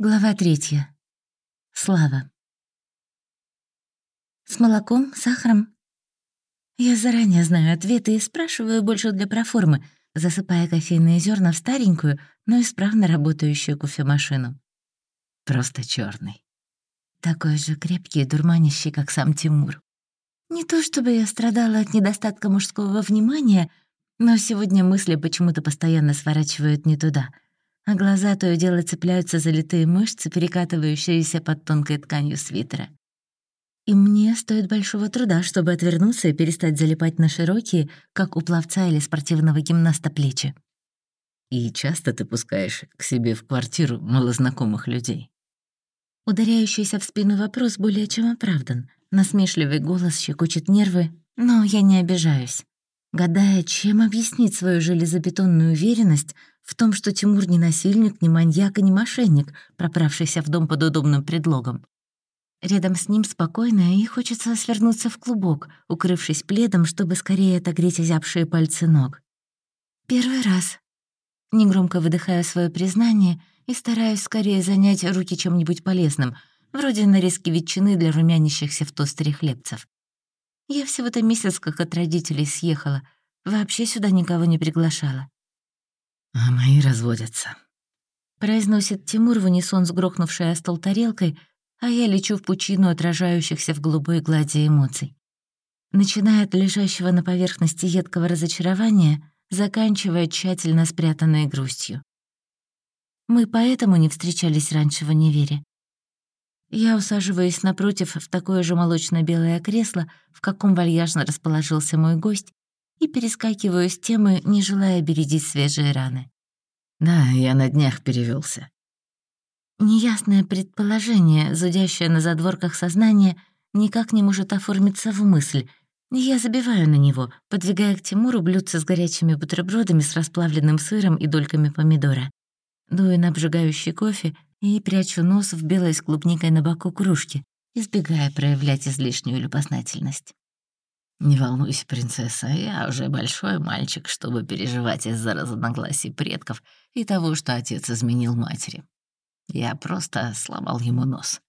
Глава третья. Слава. С молоком, сахаром? Я заранее знаю ответы и спрашиваю больше для проформы, засыпая кофейные зерна в старенькую, но исправно работающую кофемашину. Просто черный. Такой же крепкий и дурманящий, как сам Тимур. Не то чтобы я страдала от недостатка мужского внимания, но сегодня мысли почему-то постоянно сворачивают не туда — а глаза то и дело цепляются за литые мышцы, перекатывающиеся под тонкой тканью свитера. И мне стоит большого труда, чтобы отвернуться и перестать залипать на широкие, как у пловца или спортивного гимнаста, плечи. «И часто ты пускаешь к себе в квартиру малознакомых людей?» Ударяющийся в спину вопрос более чем оправдан. Насмешливый голос щекочет нервы, но я не обижаюсь гадая, чем объяснить свою железобетонную уверенность в том, что Тимур не насильник, не маньяк и не мошенник, проправшийся в дом под удобным предлогом. Рядом с ним спокойно и хочется свернуться в клубок, укрывшись пледом, чтобы скорее отогреть озябшие пальцы ног. Первый раз. Негромко выдыхаю свое признание и стараюсь скорее занять руки чем-нибудь полезным, вроде нарезки ветчины для румянящихся в тостере хлебцев. Я всего-то месяц как от родителей съехала. Вообще сюда никого не приглашала. «А мои разводятся», — произносит Тимур в унисон с грохнувшей о стол тарелкой, а я лечу в пучину отражающихся в голубой глади эмоций. Начиная от лежащего на поверхности едкого разочарования, заканчивая тщательно спрятанной грустью. Мы поэтому не встречались раньше в универе. Я усаживаюсь напротив в такое же молочно-белое кресло, в каком вальяжно расположился мой гость, и перескакиваю с темы, не желая бередить свежие раны. «Да, я на днях перевелся. Неясное предположение, зудящее на задворках сознания, никак не может оформиться в мысль. Я забиваю на него, подвигая к Тимуру блюдце с горячими бутербродами с расплавленным сыром и дольками помидора. Дую на обжигающий кофе и прячу нос в белой с клубникой на боку кружки, избегая проявлять излишнюю любознательность. «Не волнуйся, принцесса, я уже большой мальчик, чтобы переживать из-за разногласий предков и того, что отец изменил матери. Я просто сломал ему нос».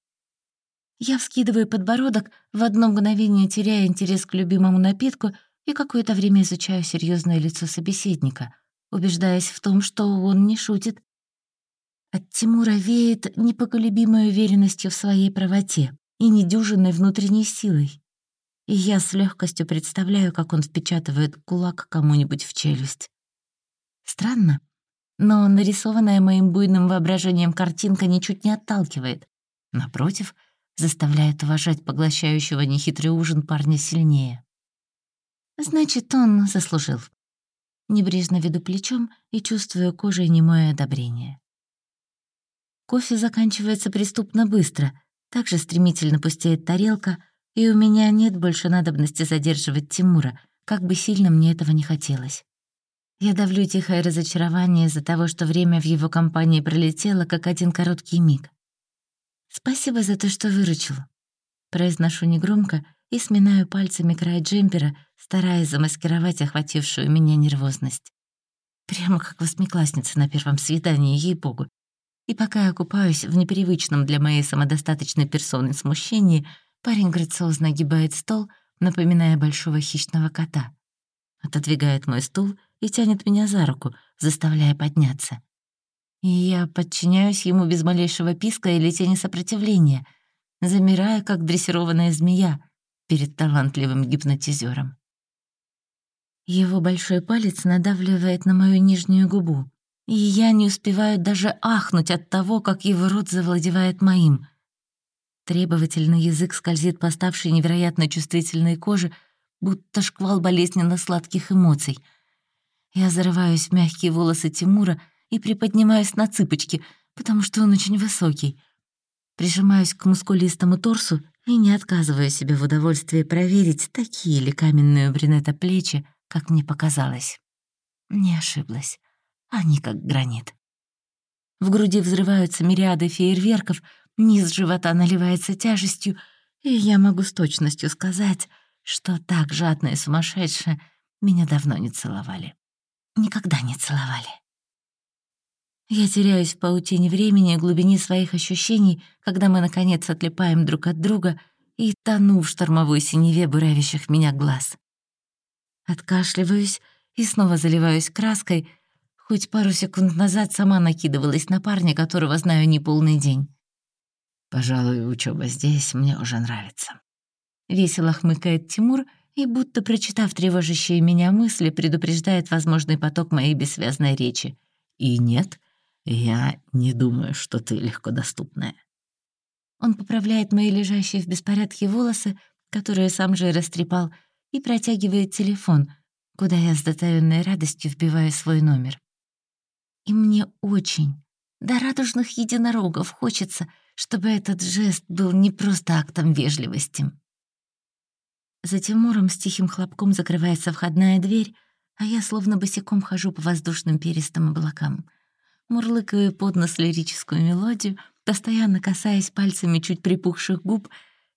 Я вскидываю подбородок, в одно мгновение теряя интерес к любимому напитку и какое-то время изучаю серьезное лицо собеседника, убеждаясь в том, что он не шутит от Тимура веет непоколебимой уверенностью в своей правоте и недюжинной внутренней силой. Я с легкостью представляю, как он впечатывает кулак кому-нибудь в челюсть. Странно, но нарисованная моим буйным воображением картинка ничуть не отталкивает. Напротив, заставляет уважать поглощающего нехитрый ужин парня сильнее. Значит, он заслужил. Небрежно веду плечом и чувствую кожей немое одобрение. Кофе заканчивается преступно быстро, так же стремительно пустеет тарелка, и у меня нет больше надобности задерживать Тимура, как бы сильно мне этого не хотелось. Я давлю тихое разочарование из-за того, что время в его компании пролетело, как один короткий миг. «Спасибо за то, что выручил», — произношу негромко и сминаю пальцами край джемпера, стараясь замаскировать охватившую меня нервозность. Прямо как восьмиклассница на первом свидании, ей-богу. И пока я купаюсь в непривычном для моей самодостаточной персоны смущении, парень грациозно огибает стол, напоминая большого хищного кота. Отодвигает мой стул и тянет меня за руку, заставляя подняться. И я подчиняюсь ему без малейшего писка или тени сопротивления, замирая, как дрессированная змея перед талантливым гипнотизером. Его большой палец надавливает на мою нижнюю губу, и я не успеваю даже ахнуть от того, как его рот завладевает моим. Требовательный язык скользит по ставшей невероятно чувствительной коже, будто шквал болезненно-сладких эмоций. Я зарываюсь в мягкие волосы Тимура и приподнимаюсь на цыпочки, потому что он очень высокий. Прижимаюсь к мускулистому торсу и не отказываю себе в удовольствии проверить, такие ли каменные у брюнета плечи, как мне показалось. Не ошиблась. Они как гранит. В груди взрываются мириады фейерверков, низ живота наливается тяжестью, и я могу с точностью сказать, что так жадно и сумасшедше меня давно не целовали. Никогда не целовали. Я теряюсь в паутине времени и глубине своих ощущений, когда мы, наконец, отлипаем друг от друга и тону в штормовой синеве буравящих меня глаз. Откашливаюсь и снова заливаюсь краской, хоть пару секунд назад сама накидывалась на парня, которого знаю не полный день. «Пожалуй, учеба здесь мне уже нравится». Весело хмыкает Тимур и, будто прочитав тревожащие меня мысли, предупреждает возможный поток моей бессвязной речи. «И нет, я не думаю, что ты легкодоступная». Он поправляет мои лежащие в беспорядке волосы, которые сам же растрепал, и протягивает телефон, куда я с дотаённой радостью вбиваю свой номер. И мне очень, до радужных единорогов хочется, чтобы этот жест был не просто актом вежливости. За Тимуром с тихим хлопком закрывается входная дверь, а я словно босиком хожу по воздушным перистым облакам. Мурлыкаю под нос лирическую мелодию, постоянно касаясь пальцами чуть припухших губ,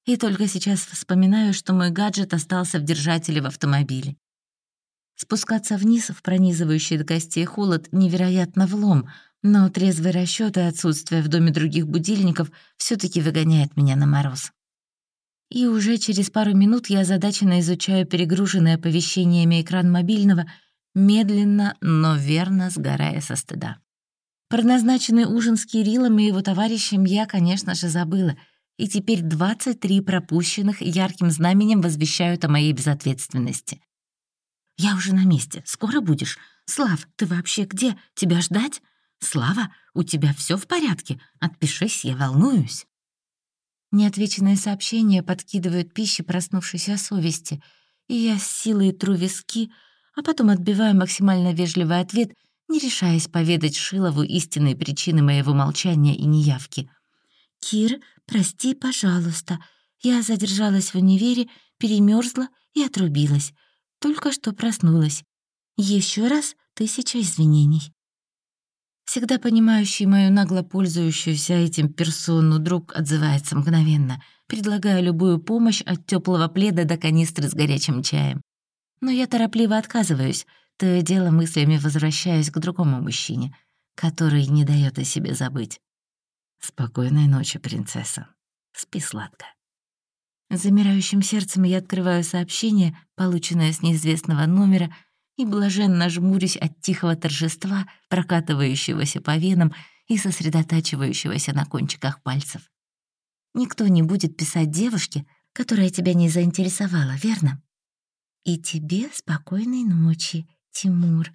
и только сейчас вспоминаю, что мой гаджет остался в держателе в автомобиле. Спускаться вниз в пронизывающий до костей холод невероятно влом, но трезвый расчёт и отсутствие в доме других будильников все таки выгоняет меня на мороз. И уже через пару минут я озадаченно изучаю перегруженный оповещениями экран мобильного, медленно, но верно сгорая со стыда. Про назначенный ужин с Кириллом и его товарищем я, конечно же, забыла, и теперь 23 пропущенных ярким знаменем возвещают о моей безответственности. «Я уже на месте. Скоро будешь? Слав, ты вообще где? Тебя ждать? Слава, у тебя все в порядке? Отпишись, я волнуюсь». Неотвеченные сообщения подкидывают пищи проснувшейся совести, и я с силой тру виски, а потом отбиваю максимально вежливый ответ, не решаясь поведать Шилову истинные причины моего молчания и неявки. «Кир, прости, пожалуйста. Я задержалась в универе, перемерзла и отрубилась. Только что проснулась. Еще раз тысяча извинений». Всегда понимающий мою нагло пользующуюся этим персону друг отзывается мгновенно, предлагая любую помощь от теплого пледа до канистры с горячим чаем. Но я торопливо отказываюсь, то и дело мыслями возвращаюсь к другому мужчине, который не дает о себе забыть. «Спокойной ночи, принцесса. Спи сладко». Замирающим сердцем я открываю сообщение, полученное с неизвестного номера, и блаженно жмурюсь от тихого торжества, прокатывающегося по венам и сосредотачивающегося на кончиках пальцев. Никто не будет писать девушке, которая тебя не заинтересовала, верно? И тебе спокойной ночи, Тимур.